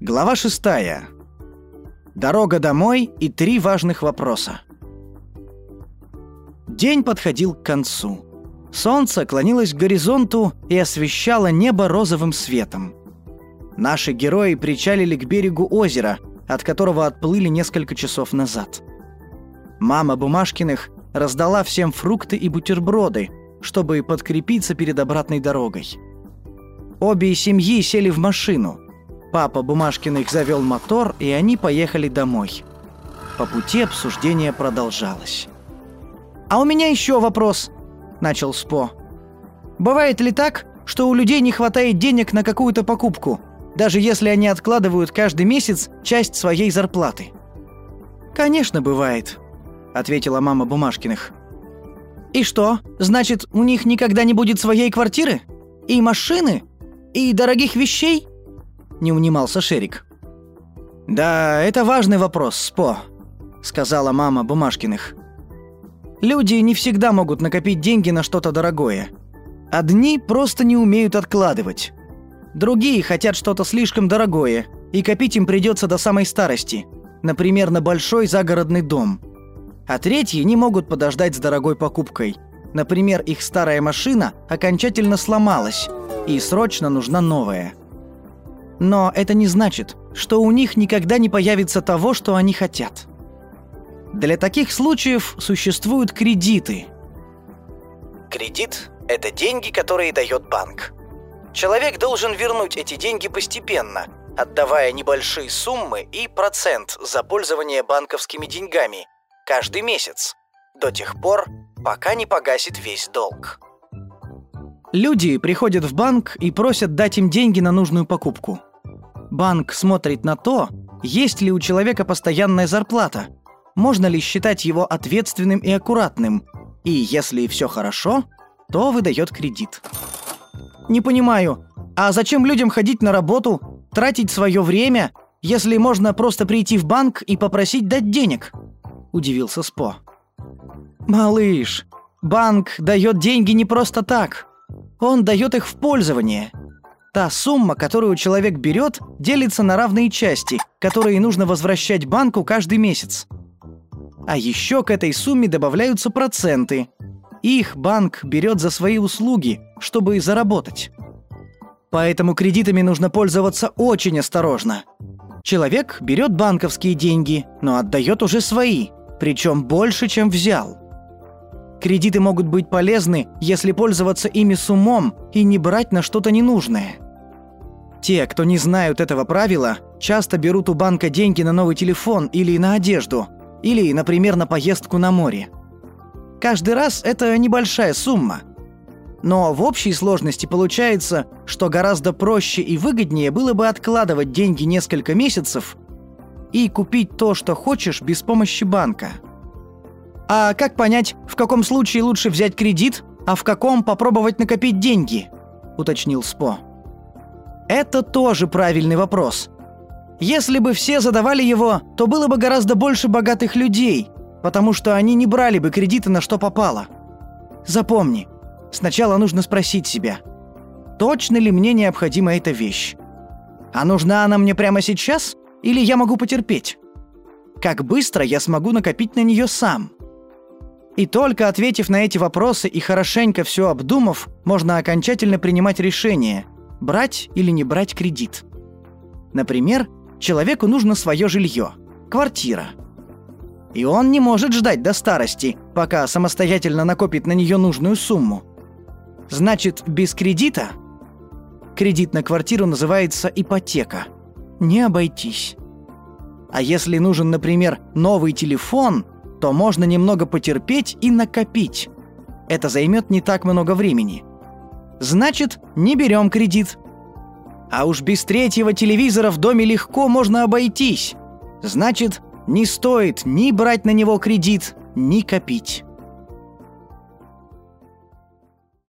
Глава 6. Дорога домой и три важных вопроса. День подходил к концу. Солнце клонилось к горизонту и освещало небо розовым светом. Наши герои причалили к берегу озера, от которого отплыли несколько часов назад. Мама Бумажкиных раздала всем фрукты и бутерброды, чтобы подкрепиться перед обратной дорогой. Обе семьи сели в машину. Папа Бумажкиных завел мотор, и они поехали домой. По пути обсуждение продолжалось. «А у меня еще вопрос», — начал Спо. «Бывает ли так, что у людей не хватает денег на какую-то покупку, даже если они откладывают каждый месяц часть своей зарплаты?» «Конечно, бывает», — ответила мама Бумажкиных. «И что, значит, у них никогда не будет своей квартиры? И машины? И дорогих вещей?» Не унимался Шерик. «Да, это важный вопрос, Спо», — сказала мама Бумажкиных. «Люди не всегда могут накопить деньги на что-то дорогое. Одни просто не умеют откладывать. Другие хотят что-то слишком дорогое, и копить им придется до самой старости, например, на большой загородный дом. А третьи не могут подождать с дорогой покупкой. Например, их старая машина окончательно сломалась, и срочно нужна новая. Но это не значит, что у них никогда не появится того, что они хотят. Для таких случаев существуют кредиты. Кредит – это деньги, которые дает банк. Человек должен вернуть эти деньги постепенно, отдавая небольшие суммы и процент за пользование банковскими деньгами каждый месяц, до тех пор, пока не погасит весь долг. Люди приходят в банк и просят дать им деньги на нужную покупку. Банк смотрит на то, есть ли у человека постоянная зарплата, можно ли считать его ответственным и аккуратным, и если все хорошо, то выдает кредит. Не понимаю, а зачем людям ходить на работу, тратить свое время, если можно просто прийти в банк и попросить дать денег? Удивился Спо. Малыш, банк дает деньги не просто так. Он дает их в пользование. Та сумма, которую человек берет, делится на равные части, которые нужно возвращать банку каждый месяц. А еще к этой сумме добавляются проценты. Их банк берет за свои услуги, чтобы заработать. Поэтому кредитами нужно пользоваться очень осторожно. Человек берет банковские деньги, но отдает уже свои, причем больше, чем взял. Кредиты могут быть полезны, если пользоваться ими с умом и не брать на что-то ненужное. Те, кто не знают этого правила, часто берут у банка деньги на новый телефон или на одежду, или, например, на поездку на море. Каждый раз это небольшая сумма. Но в общей сложности получается, что гораздо проще и выгоднее было бы откладывать деньги несколько месяцев и купить то, что хочешь, без помощи банка – а как понять, в каком случае лучше взять кредит, а в каком попробовать накопить деньги? уточнил Спо. Это тоже правильный вопрос. Если бы все задавали его, то было бы гораздо больше богатых людей, потому что они не брали бы кредиты на что попало. Запомни, сначала нужно спросить себя, точно ли мне необходима эта вещь? А нужна она мне прямо сейчас или я могу потерпеть? Как быстро я смогу накопить на нее сам? И только ответив на эти вопросы и хорошенько все обдумав, можно окончательно принимать решение, брать или не брать кредит. Например, человеку нужно свое жилье, квартира. И он не может ждать до старости, пока самостоятельно накопит на нее нужную сумму. Значит, без кредита кредит на квартиру называется ипотека. Не обойтись. А если нужен, например, новый телефон – то можно немного потерпеть и накопить. Это займет не так много времени. Значит, не берем кредит. А уж без третьего телевизора в доме легко можно обойтись. Значит, не стоит ни брать на него кредит, ни копить.